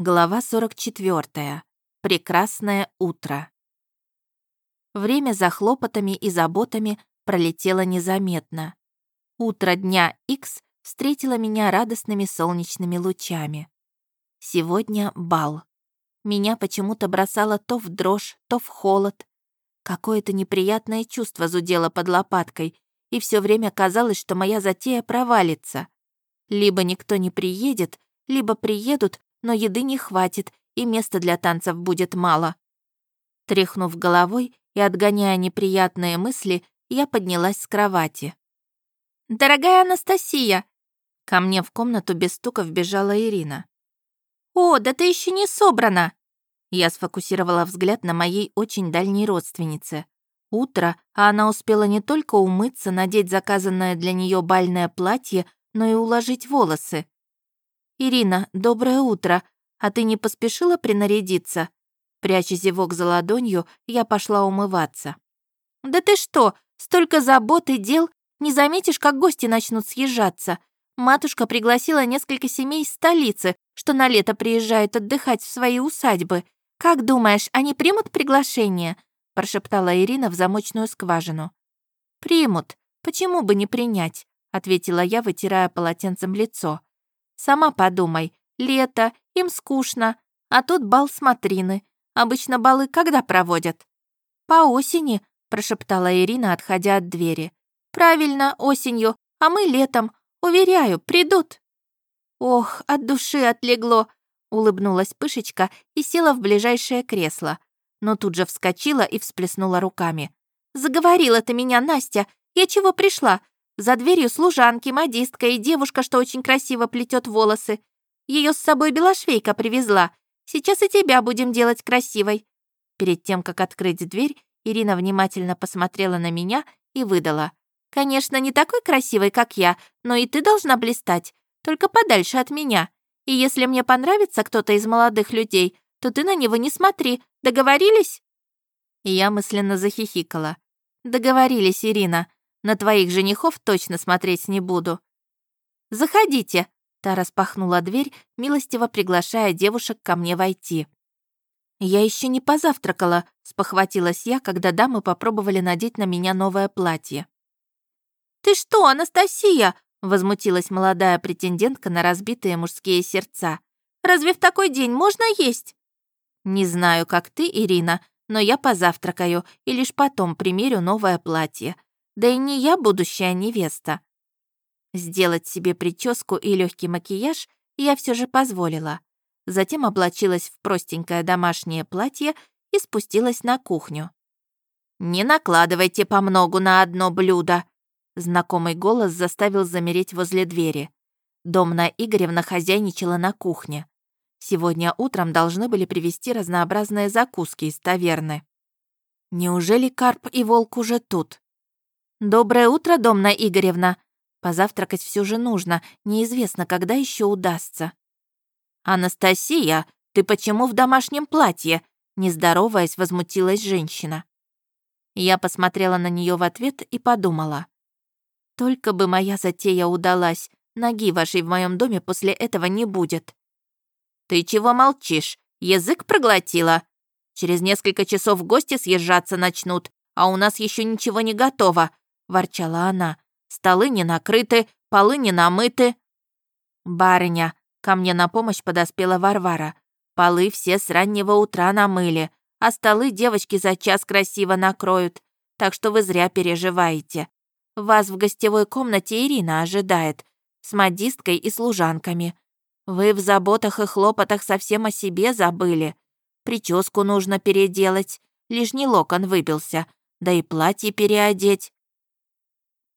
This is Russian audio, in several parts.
Глава 44. Прекрасное утро. Время за хлопотами и заботами пролетело незаметно. Утро дня X встретило меня радостными солнечными лучами. Сегодня бал. Меня почему-то бросало то в дрожь, то в холод. Какое-то неприятное чувство зудело под лопаткой, и все время казалось, что моя затея провалится. Либо никто не приедет, либо приедут, но еды не хватит, и места для танцев будет мало. Тряхнув головой и отгоняя неприятные мысли, я поднялась с кровати. «Дорогая Анастасия!» Ко мне в комнату без стука вбежала Ирина. «О, да ты еще не собрана!» Я сфокусировала взгляд на моей очень дальней родственнице. Утро, а она успела не только умыться, надеть заказанное для нее бальное платье, но и уложить волосы. «Ирина, доброе утро. А ты не поспешила принарядиться?» Пряча зевок за ладонью, я пошла умываться. «Да ты что, столько забот и дел, не заметишь, как гости начнут съезжаться. Матушка пригласила несколько семей из столицы, что на лето приезжают отдыхать в свои усадьбы. Как думаешь, они примут приглашение?» прошептала Ирина в замочную скважину. «Примут. Почему бы не принять?» ответила я, вытирая полотенцем лицо. Сама подумай, лето, им скучно, а тут бал смотрины. Обычно балы когда проводят? По осени, прошептала Ирина, отходя от двери. Правильно, осенью, а мы летом. Уверяю, придут. Ох, от души отлегло, улыбнулась Пышечка и села в ближайшее кресло. Но тут же вскочила и всплеснула руками. «Заговорила ты меня, Настя! Я чего пришла? За дверью служанки, модистка и девушка, что очень красиво плетет волосы. Ее с собой белошвейка привезла. Сейчас и тебя будем делать красивой». Перед тем, как открыть дверь, Ирина внимательно посмотрела на меня и выдала. «Конечно, не такой красивой, как я, но и ты должна блистать, только подальше от меня. И если мне понравится кто-то из молодых людей, то ты на него не смотри. Договорились?» И я мысленно захихикала. «Договорились, Ирина. На твоих женихов точно смотреть не буду». «Заходите», — та распахнула дверь, милостиво приглашая девушек ко мне войти. «Я еще не позавтракала», — спохватилась я, когда дамы попробовали надеть на меня новое платье. «Ты что, Анастасия?» — возмутилась молодая претендентка на разбитые мужские сердца. «Разве в такой день можно есть?» «Не знаю, как ты, Ирина, но я позавтракаю и лишь потом примерю новое платье. Да и не я будущая невеста. Сделать себе прическу и легкий макияж я все же позволила. Затем облачилась в простенькое домашнее платье и спустилась на кухню. «Не накладывайте по многу на одно блюдо!» Знакомый голос заставил замереть возле двери. Домна Игоревна хозяйничала на кухне. Сегодня утром должны были привезти разнообразные закуски из таверны. Неужели Карп и Волк уже тут? «Доброе утро, Домна Игоревна!» Позавтракать все же нужно, неизвестно, когда еще удастся. «Анастасия, ты почему в домашнем платье?» Не здороваясь, возмутилась женщина. Я посмотрела на нее в ответ и подумала. «Только бы моя затея удалась, ноги вашей в моем доме после этого не будет». «Ты чего молчишь? Язык проглотила? Через несколько часов гости съезжаться начнут, а у нас еще ничего не готово. — ворчала она. «Столы не накрыты, полы не намыты». «Барыня», — ко мне на помощь подоспела Варвара. «Полы все с раннего утра намыли, а столы девочки за час красиво накроют, так что вы зря переживаете. Вас в гостевой комнате Ирина ожидает, с модисткой и служанками. Вы в заботах и хлопотах совсем о себе забыли. Прическу нужно переделать, лишний локон выбился, да и платье переодеть.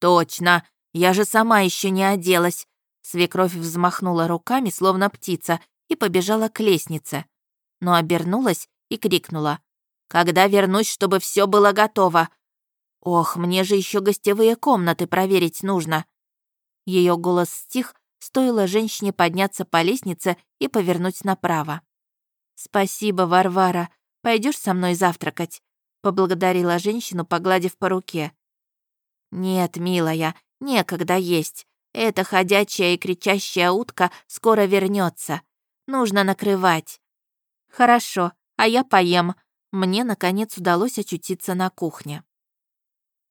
«Точно! Я же сама еще не оделась!» Свекровь взмахнула руками, словно птица, и побежала к лестнице. Но обернулась и крикнула. «Когда вернусь, чтобы все было готово?» «Ох, мне же еще гостевые комнаты проверить нужно!» Ее голос стих, стоило женщине подняться по лестнице и повернуть направо. «Спасибо, Варвара. Пойдешь со мной завтракать?» поблагодарила женщину, погладив по руке. «Нет, милая, некогда есть. Эта ходячая и кричащая утка скоро вернется. нужно накрывать». «Хорошо, а я поем». Мне, наконец, удалось очутиться на кухне.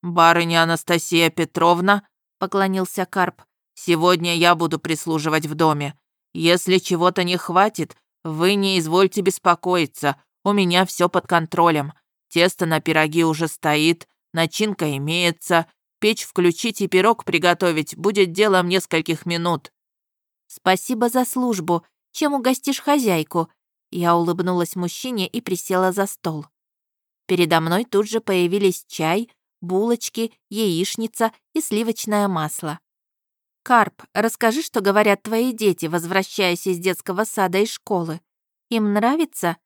«Барыня Анастасия Петровна», — поклонился Карп, «сегодня я буду прислуживать в доме. Если чего-то не хватит, вы не извольте беспокоиться, у меня все под контролем. Тесто на пироги уже стоит, начинка имеется, печь включить и пирог приготовить будет делом нескольких минут». «Спасибо за службу. Чем угостишь хозяйку?» Я улыбнулась мужчине и присела за стол. Передо мной тут же появились чай, булочки, яичница и сливочное масло. «Карп, расскажи, что говорят твои дети, возвращаясь из детского сада и школы. Им нравится?»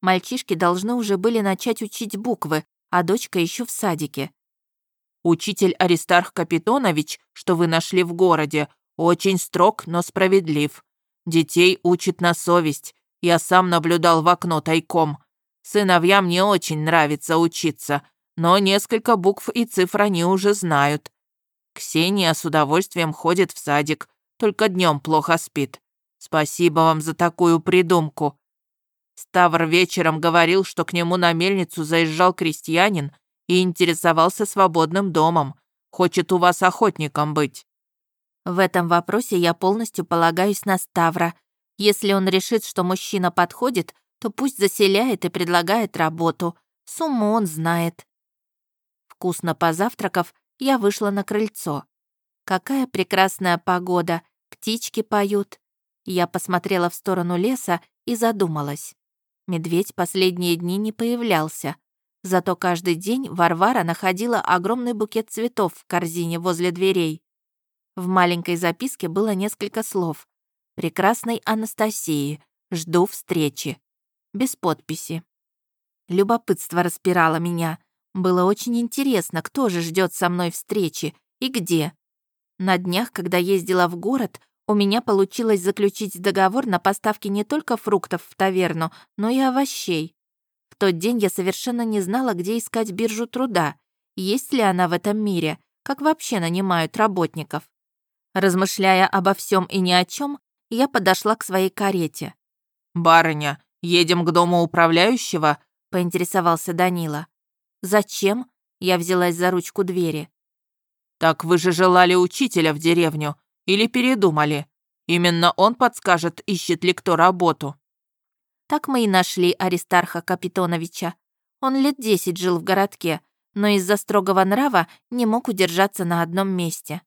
Мальчишки должны уже были начать учить буквы, а дочка еще в садике. «Учитель Аристарх Капитонович, что вы нашли в городе, очень строг, но справедлив. Детей учит на совесть, я сам наблюдал в окно тайком. Сыновьям не очень нравится учиться, но несколько букв и цифр они уже знают. Ксения с удовольствием ходит в садик, только днем плохо спит. Спасибо вам за такую придумку. Ставр вечером говорил, что к нему на мельницу заезжал крестьянин и интересовался свободным домом. Хочет у вас охотником быть. В этом вопросе я полностью полагаюсь на Ставра, если он решит, что мужчина подходит, то пусть заселяет и предлагает работу. Сумму он знает. Вкусно позавтракав, я вышла на крыльцо. Какая прекрасная погода, птички поют. Я посмотрела в сторону леса и задумалась. Медведь последние дни не появлялся. Зато каждый день Варвара находила огромный букет цветов в корзине возле дверей. В маленькой записке было несколько слов прекрасной Анастасии. Жду встречи. Без подписи. Любопытство распирало меня. Было очень интересно, кто же ждет со мной встречи и где. На днях, когда ездила в город, у меня получилось заключить договор на поставки не только фруктов в таверну, но и овощей. Тот день я совершенно не знала, где искать биржу труда, есть ли она в этом мире, как вообще нанимают работников. Размышляя обо всем и ни о чем, я подошла к своей карете. «Барыня, едем к дому управляющего?» — поинтересовался Данила. «Зачем?» — я взялась за ручку двери. «Так вы же желали учителя в деревню или передумали? Именно он подскажет, ищет ли кто работу». Так мы и нашли Аристарха Капитоновича. Он лет десять жил в городке, но из-за строгого нрава не мог удержаться на одном месте.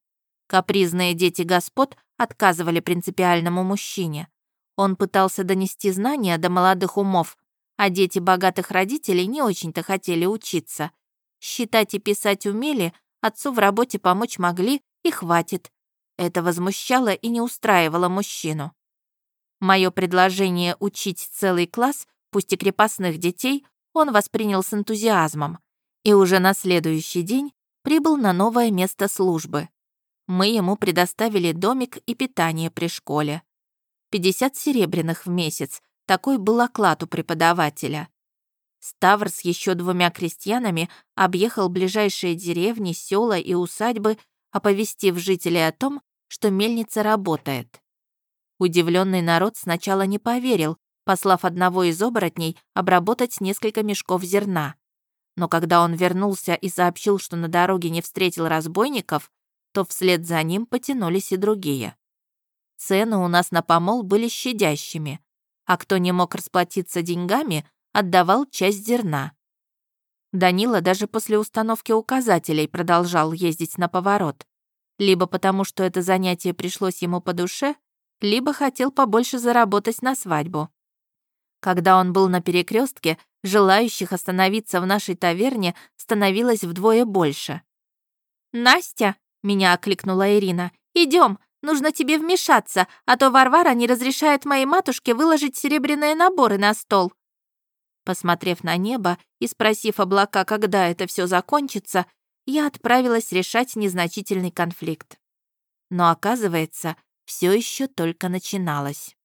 Капризные дети господ отказывали принципиальному мужчине. Он пытался донести знания до молодых умов, а дети богатых родителей не очень-то хотели учиться. Считать и писать умели, отцу в работе помочь могли и хватит. Это возмущало и не устраивало мужчину. Мое предложение учить целый класс, пусть и крепостных детей, он воспринял с энтузиазмом и уже на следующий день прибыл на новое место службы мы ему предоставили домик и питание при школе. 50 серебряных в месяц, такой был оклад у преподавателя. Ставр с еще двумя крестьянами объехал ближайшие деревни, села и усадьбы, оповестив жителей о том, что мельница работает. Удивленный народ сначала не поверил, послав одного из оборотней обработать несколько мешков зерна. Но когда он вернулся и сообщил, что на дороге не встретил разбойников, то вслед за ним потянулись и другие. Цены у нас на помол были щадящими, а кто не мог расплатиться деньгами, отдавал часть зерна. Данила даже после установки указателей продолжал ездить на поворот. Либо потому, что это занятие пришлось ему по душе, либо хотел побольше заработать на свадьбу. Когда он был на перекрестке, желающих остановиться в нашей таверне становилось вдвое больше. «Настя!» Меня окликнула Ирина. Идем, нужно тебе вмешаться, а то Варвара не разрешает моей матушке выложить серебряные наборы на стол». Посмотрев на небо и спросив облака, когда это все закончится, я отправилась решать незначительный конфликт. Но оказывается, все еще только начиналось.